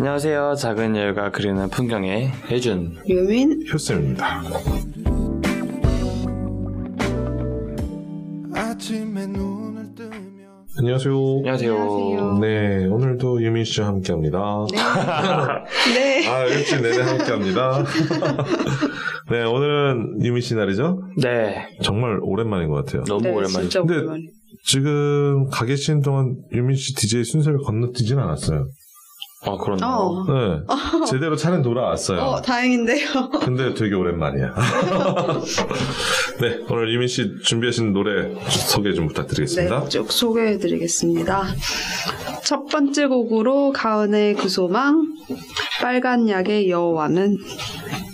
안녕하세요. 작은 여유가 그리는 풍경의 혜준. 유민 효쌤입니다. 안녕하세요. 안녕하세요. 안녕하세요. 네, 오늘도 유민 씨와 함께 합니다. 네. 아, 일주일 내내 함께 합니다. 네, 오늘은 유민 씨 날이죠? 네. 정말 오랜만인 것 같아요. 너무 네, 오랜만이죠. 근데 오랜만에. 지금 가 계신 동안 유민 씨 DJ 순서를 건너뛰진 않았어요. 아, 그렇네요. 어. 네, 제대로 차례 돌아왔어요. 어, 다행인데요. 근데 되게 오랜만이야. 네, 오늘 유민 씨 준비하신 노래 소개 좀 부탁드리겠습니다. 네, 쭉 소개해드리겠습니다. 첫 번째 곡으로 가은의 그 소망, 빨간 약의 여호와는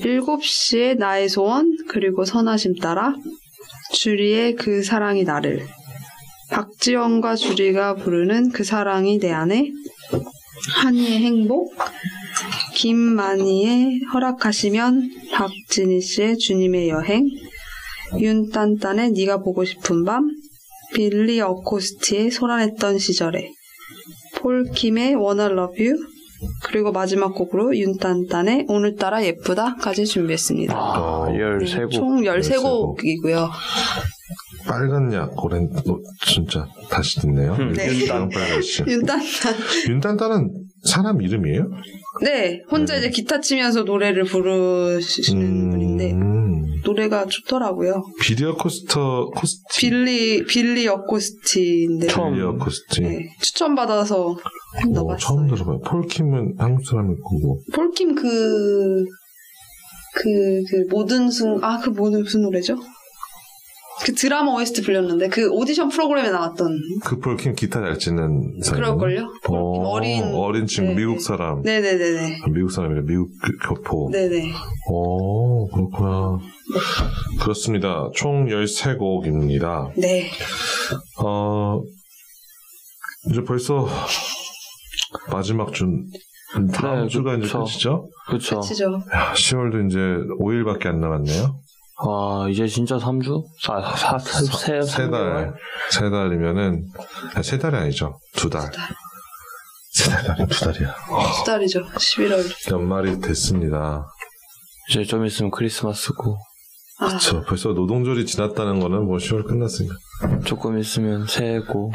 7시에 나의 소원, 그리고 선하심 따라, 주리의 그 사랑이 나를, 박지원과 주리가 부르는 그 사랑이 내 안에, 한이의 행복, 김만희의 허락하시면, 박진희 씨의 주님의 여행, 윤딴딴의 네가 보고 싶은 밤, 빌리 어코스티의 소란했던 시절에, 폴킴의 Wanna Love You, 그리고 마지막 곡으로 윤딴딴의 오늘따라 예쁘다까지 준비했습니다. 아, 네, 13곡. 총 13곡. 13곡이고요. 빨간 약 오렌 어, 진짜 다시 듣네요. 음, 네. 윤단. 윤딴딴. 윤단단은 사람 이름이에요? 네, 혼자 네. 이제 기타 치면서 노래를 부르시는 분인데, 음, 노래가 좋더라고요. 비디오 코스터 코스티 빌리, 빌리 어코스티인데, 처음. 비디오 코스티. 네, 추천 받아서 오, 넣어봤어요. 처음 들어봐요. 폴킴은 한국 사람일 거고. 폴킴 그, 그, 그, 모든 순, 아, 그 모든 무슨 노래죠? 그 드라마 OST 불렸는데, 그 오디션 프로그램에 나왔던, 그 폴킴 기타 잘 치는 사람. 그럴걸요? 폴킴 어린. 어린 친구 네, 미국 네. 사람. 네네네네. 미국 사람이래 미국 그 교포. 네네. 오 그렇구나. 그렇습니다. 총 13곡입니다. 네. 어, 이제 벌써 마지막 주, 다음 네, 주가 이제 그쵸. 끝이죠? 그쵸. 치죠. 야, 10월도 이제 5일밖에 안 남았네요. 와, 이제 진짜 3주? 사, 사, 세, 세 달, 세 달이면은, 아, 세 달이 아니죠. 두 달. 세 달, 아니, 두 달이야. 두 달이죠. 11월. 연말이 됐습니다. 이제 좀 있으면 크리스마스고, 아, 저 벌써 노동절이 지났다는 거는 뭐 10월 끝났으니까. 조금 있으면 새해고,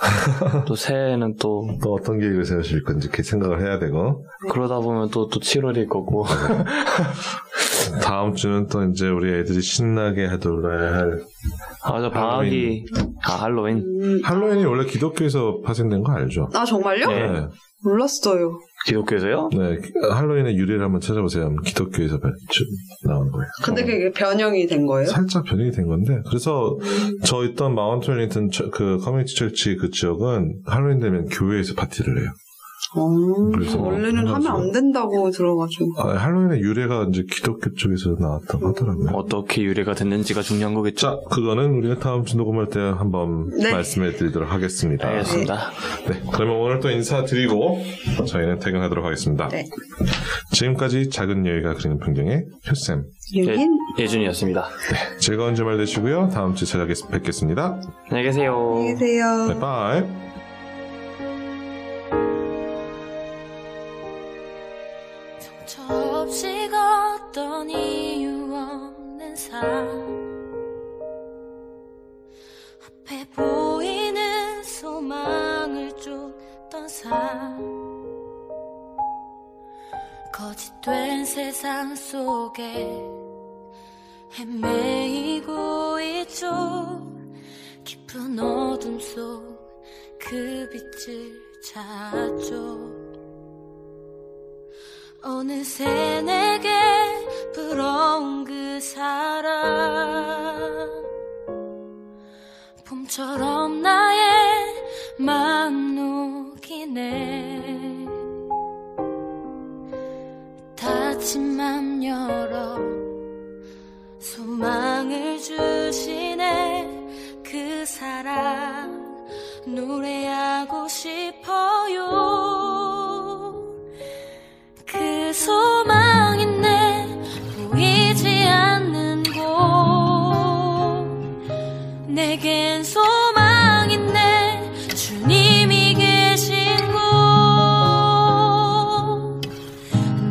또 새해는 또, 또 어떤 계획을 세우실 건지 이렇게 생각을 해야 되고. 그러다 보면 또, 또 7월일 거고. 다음 주는 또 이제 우리 애들이 신나게 하돌아야 할 아, 저 방학이, 아, 할로윈. 음, 할로윈이 원래 기독교에서 파생된 거 알죠? 아, 정말요? 네. 네. 몰랐어요. 기독교에서요? 네. 할로윈의 유래를 한번 찾아보세요. 기독교에서 발- 주- 나온 거예요. 근데 그게 변형이 된 거예요? 살짝 변형이 된 건데 그래서 저 있던 마운트 웰링턴 처- 그 community church 그 지역은 할로윈 되면 교회에서 파티를 해요. 어, 그래서 원래는 하면 안 된다고 들어가지고. 아, 할로윈의 유래가 이제 기독교 쪽에서 나왔다고 하더라고요. 어떻게 유래가 됐는지가 중요한 거겠죠? 자, 그거는 우리가 다음 주 녹음할 때 한번 네. 말씀해 드리도록 하겠습니다. 알겠습니다. 네, 그러면 오늘 또 인사드리고 저희는 퇴근하도록 하겠습니다. 네. 지금까지 작은 여유가 그리는 풍경의 효쌤. 유민? 예준이었습니다. 즐거운 주말 되시고요. 다음 주에 찾아뵙겠습니다. 안녕히 계세요. 안녕히 계세요. 네, bye. 앞에 보이는 소망을 쫓던 삶. 거짓된 세상 속에 헤매이고 있죠. 깊은 어둠 속 그 빛을 찾죠 어느새 내게 불어온 그 사랑 봄처럼 나의 마음 녹이네. 닫힌 맘 열어 소망을 주시네. 그 사랑 노래하고 싶어요. 그 소망이 내 보이지 않는 곳. 내겐 소망이 내 주님이 계신 곳.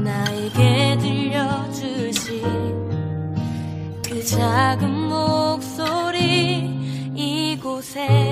나에게 들려주신 그 작은 목소리 이곳에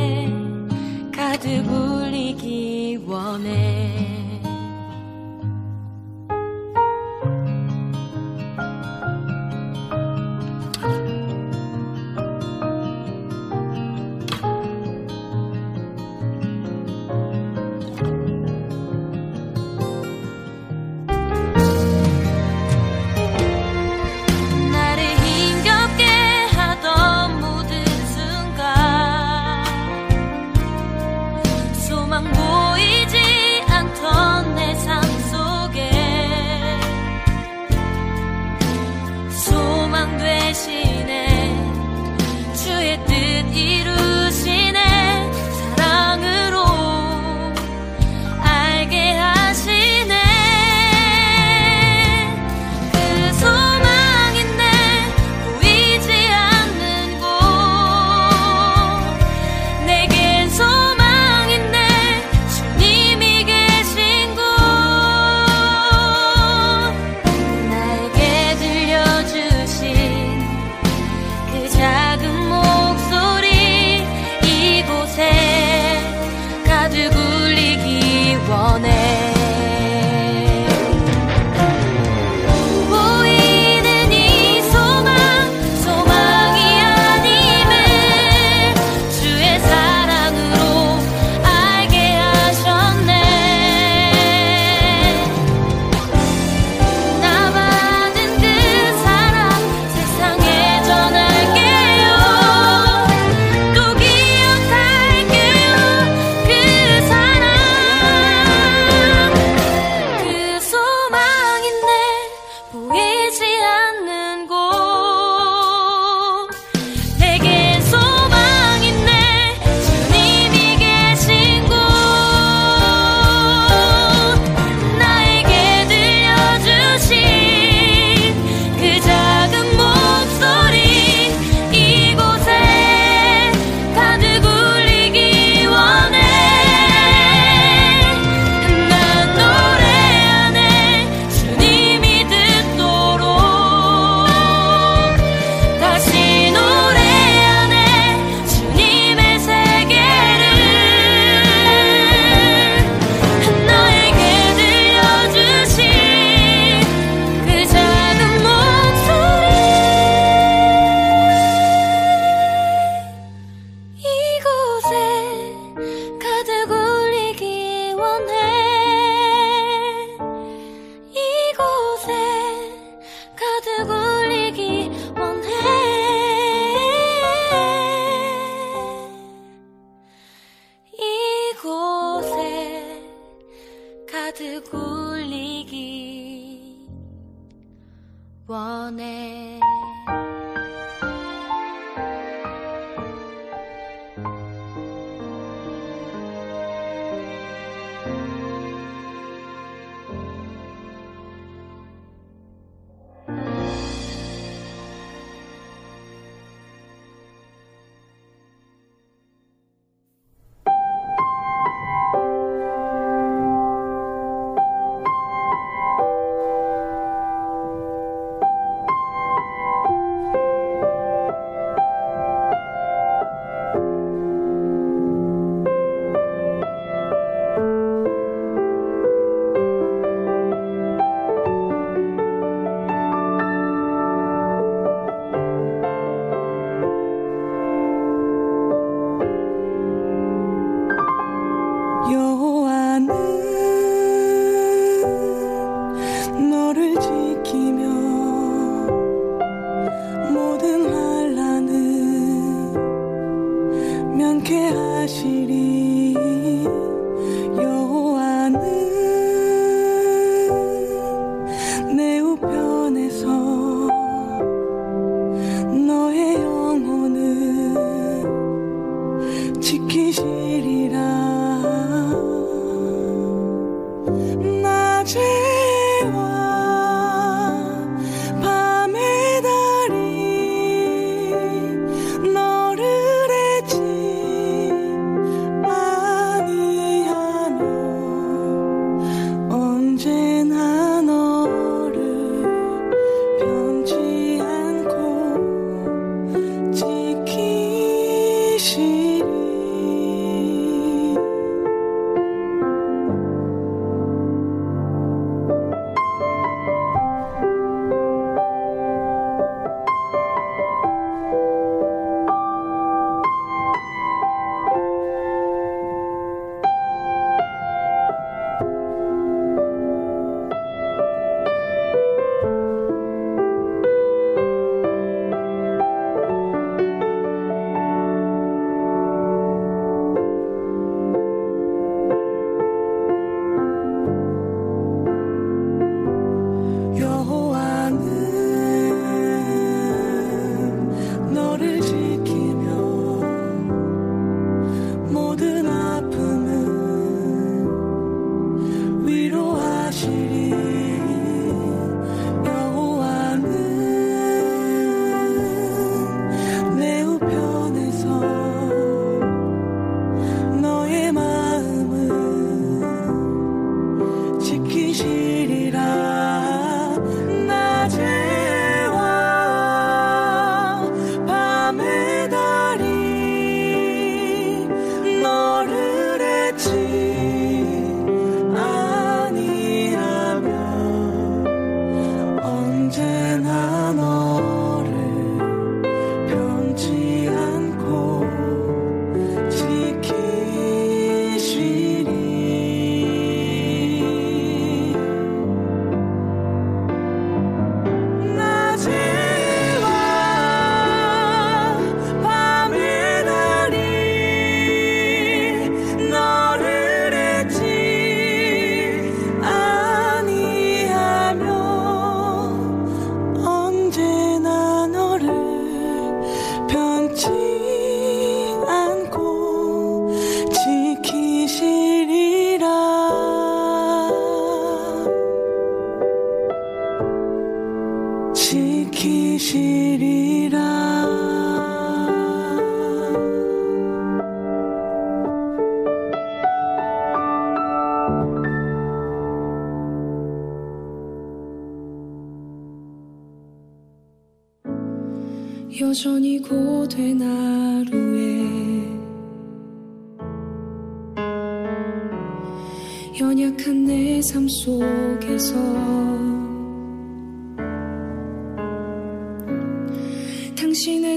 she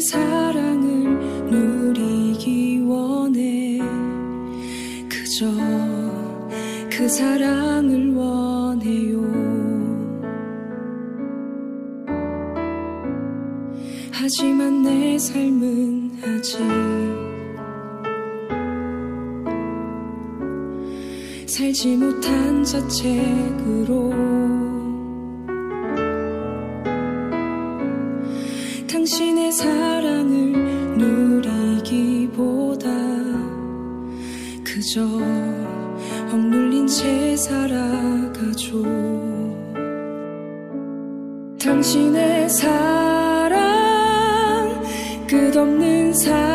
사랑을 누리기 원해. 그저 그 사랑을 원해요. 하지만 내 삶은 아직 살지 못한 자책으로 당신의 사랑. 끝없는 사랑.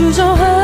주저앉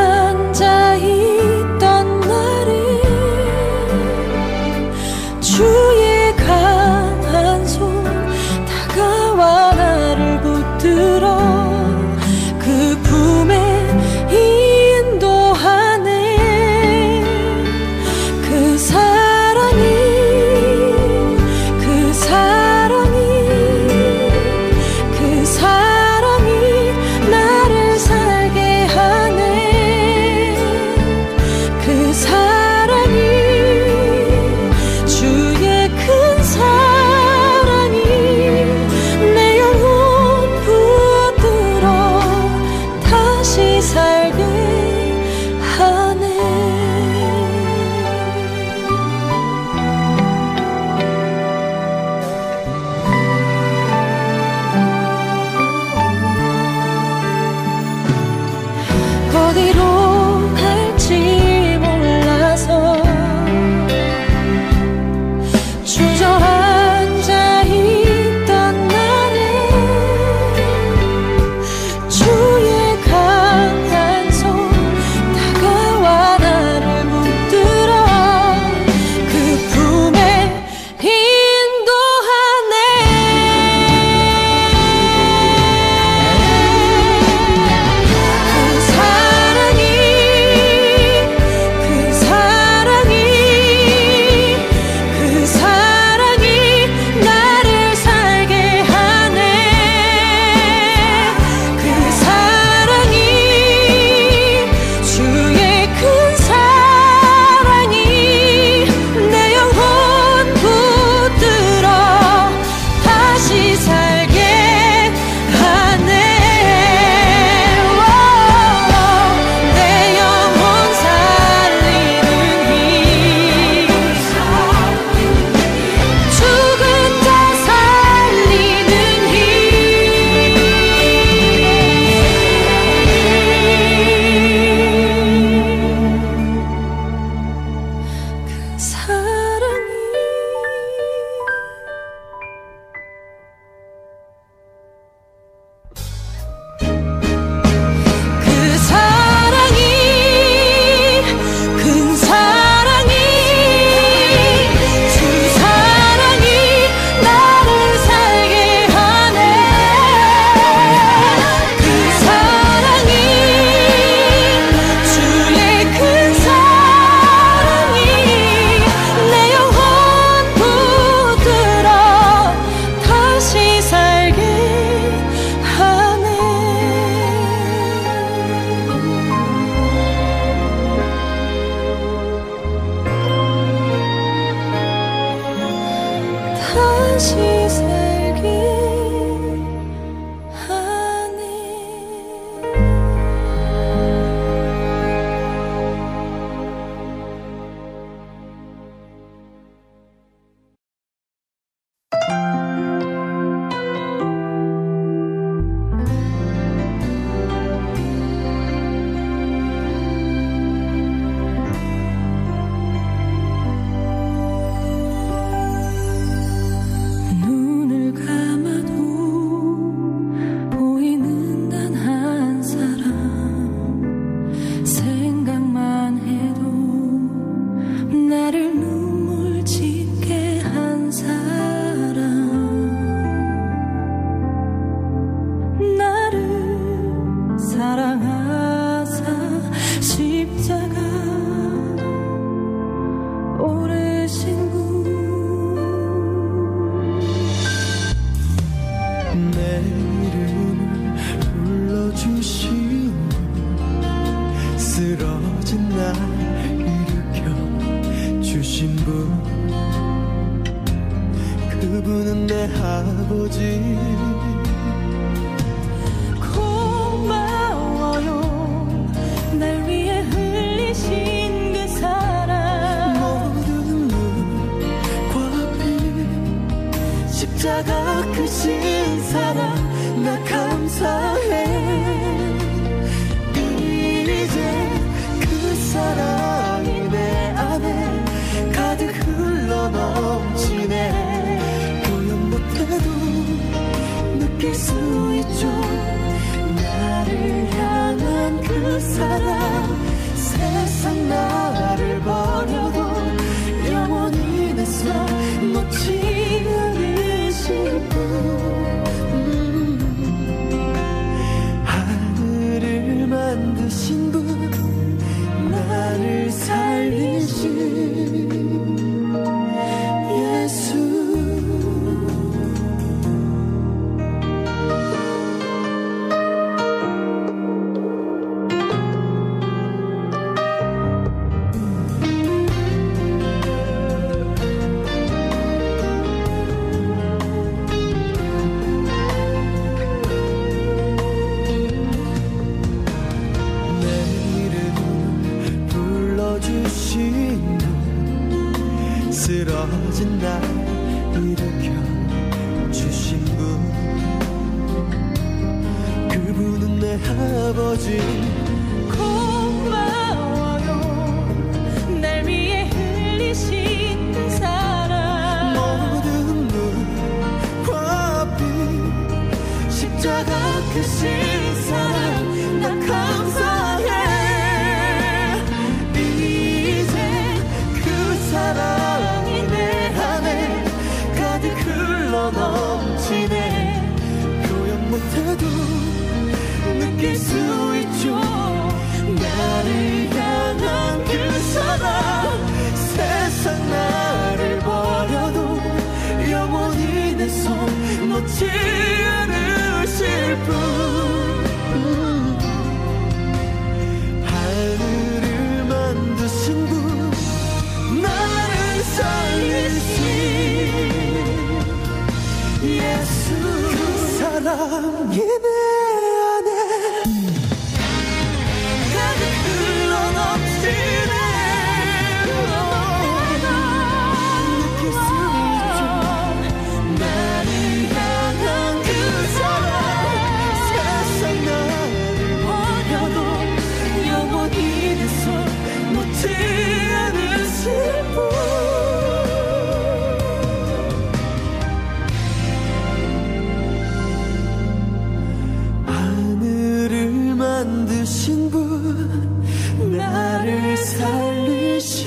분 나를 살리신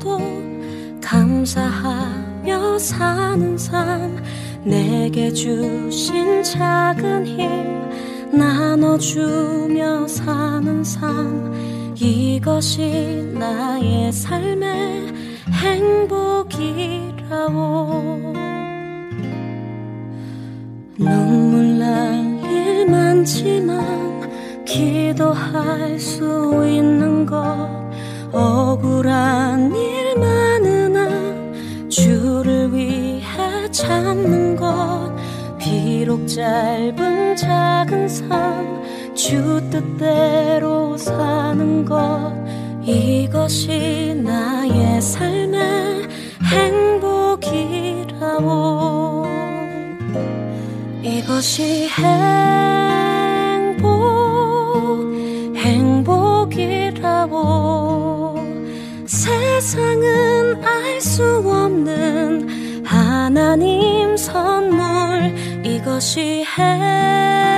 너도 감사하며 사는 삶. 내게 주신 작은 힘 나눠주며 사는 삶. 이것이 나의 삶의 행복이라오. 눈물 날 일 많지만 기도할 수 있는 것 억울한 일 많으나 주를 위해 참는 것. 비록 짧은 작은 삶 주 뜻대로 사는 것. 이것이 나의 삶의 행복이라고. 이것이 행복 행복이라고. 세상은 알 수 없는 하나님 선물 이것이 해.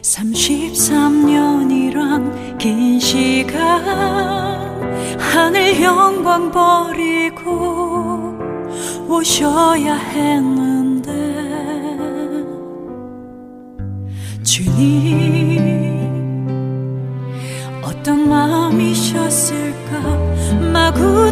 33년이란 긴 시간 하늘 영광 버리고 오셔야 했는데 주님 어떤 마음이셨을까? 마구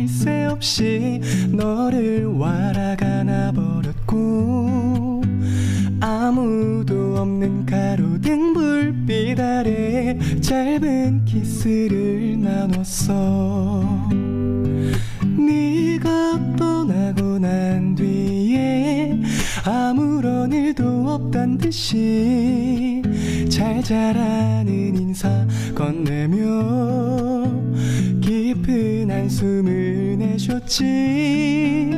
할새 없이 너를 wal아가나 버렸고 아무도 없는 가로등 불빛 아래 짧은 키스를 나눴어. 네가 떠나고 난 뒤에 아무런 일도 없단 듯이 잘 자라는 인사 건네며 깊은 한숨을 내쉬었지.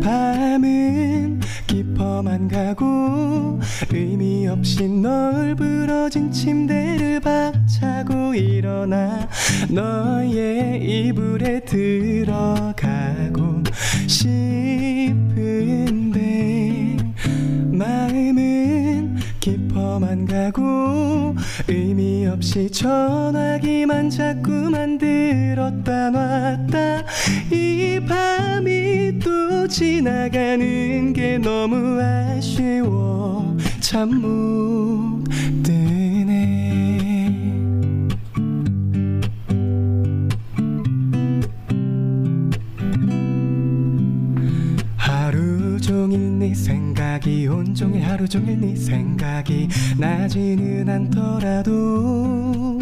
밤은 깊어만 가고 의미 없이 널브러진 침대를 박차고 일어나 너의 이불에 들어가고 싶은데 마음은 깊어만 가고 의미 없이 전화기만 자꾸만 들었다 놨다. 이 밤이 또 지나가는 게 너무 아쉬워. 잠못 종일 네 생각이 온종일 하루 종일 네 생각이 나지는 않더라도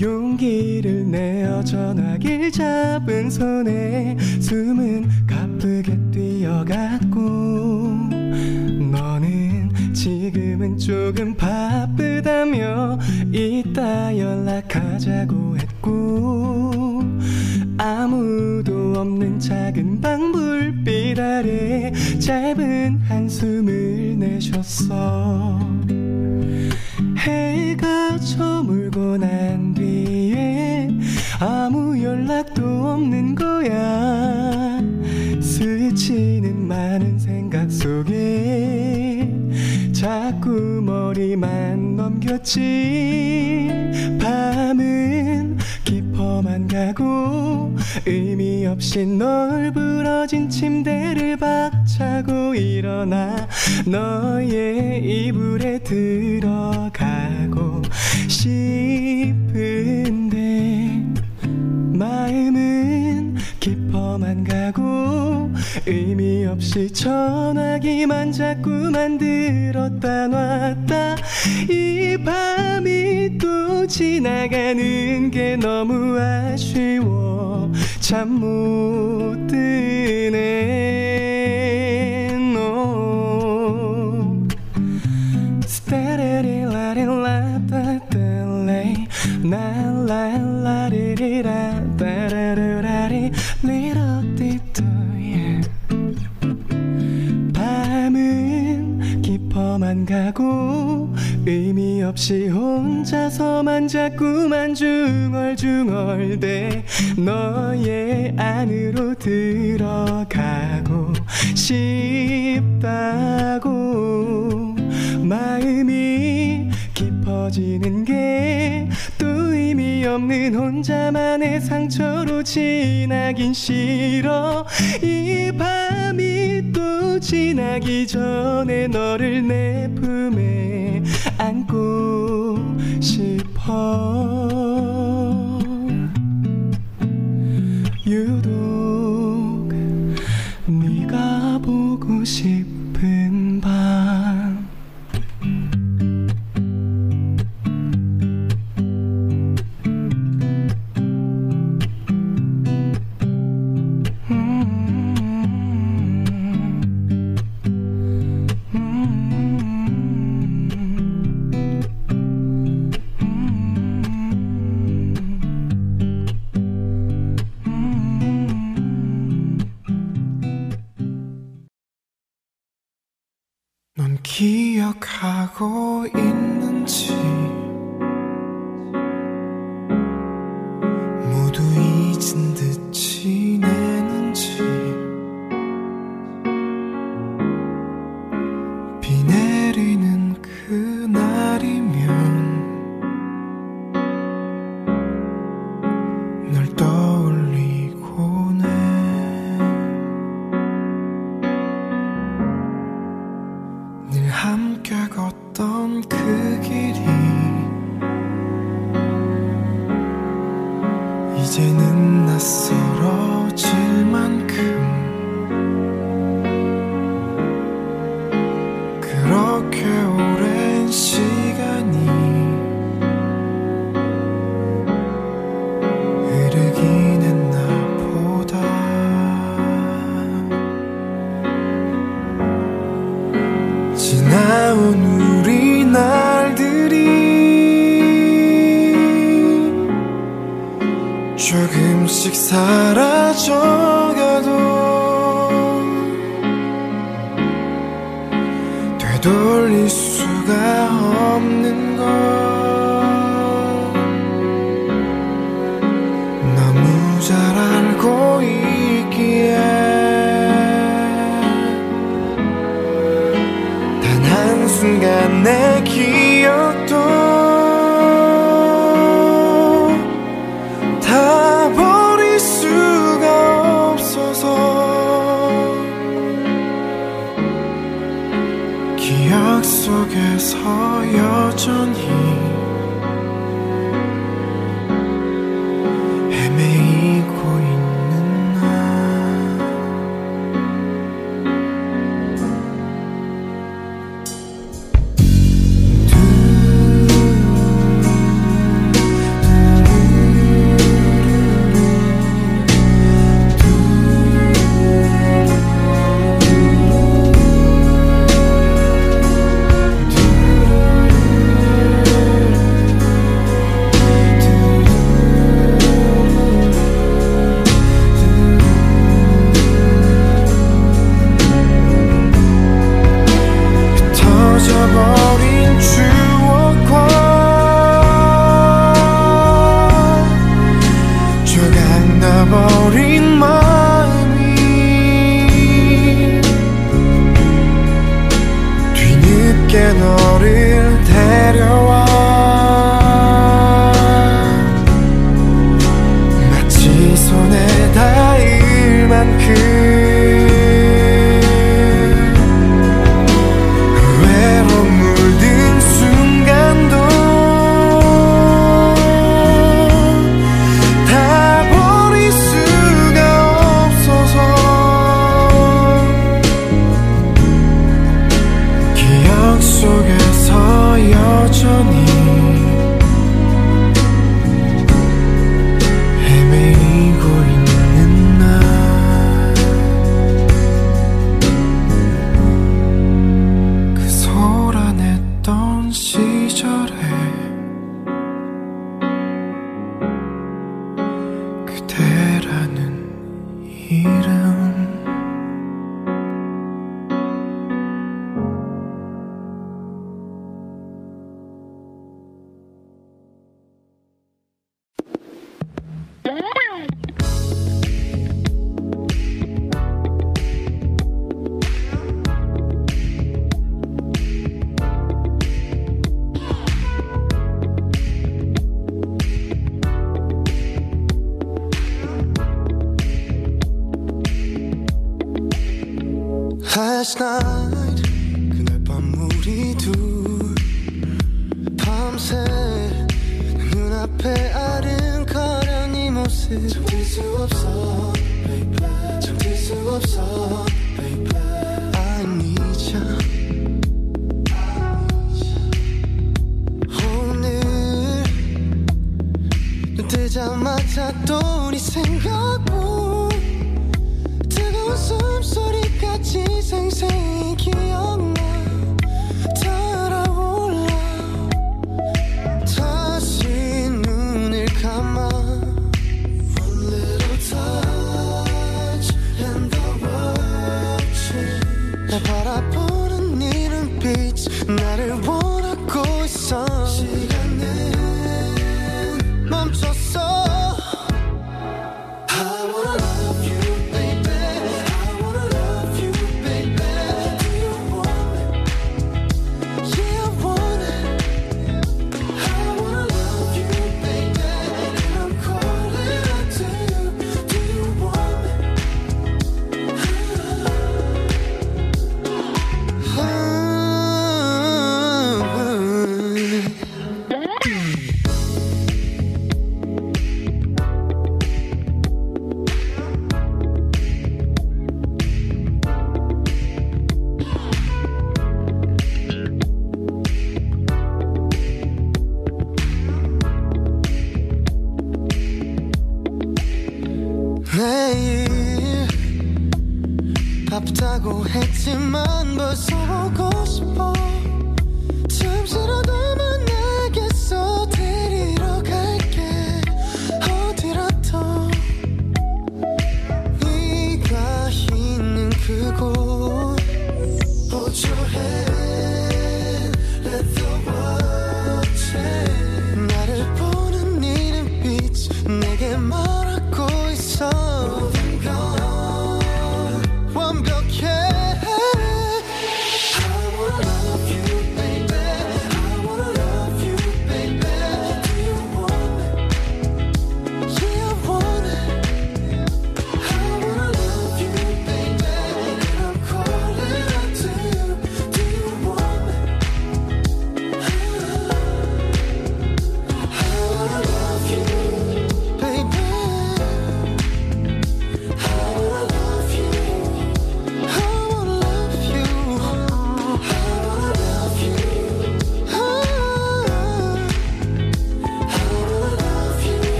용기를 내어 전화기를 잡은 손에 숨은 가쁘게 뛰어갔고 너는 지금은 조금 바쁘다며 이따 연락하자고 했고 아무도 없는 작은 방 불빛 아래 짧은 한숨을 내쉬었어. 해가 저물고 난 뒤에 아무 연락도 없는 거야. 스치는 많은 생각 속에 자꾸 머리만 넘겼지. 밤은 깊어만 가고 없이 널브러진 침대를 박차고 일어나 너의 이불에 들어가고 싶은데 마음은 깊어만 가고 의미 없이 전화기만 자꾸만 들었다 놨다. 이 밤이 또 지나가는 게 너무 아쉬워 சமூத்தினே 없이 혼자서만 자꾸만 중얼중얼대 너의 안으로 들어가고 싶다고. 마음이 깊어지는 게 또 의미 없는 혼자만의 상처로 지나긴 싫어 지나기 전에 너를 내 품에 안고 싶어. 유독 네가 보고 싶은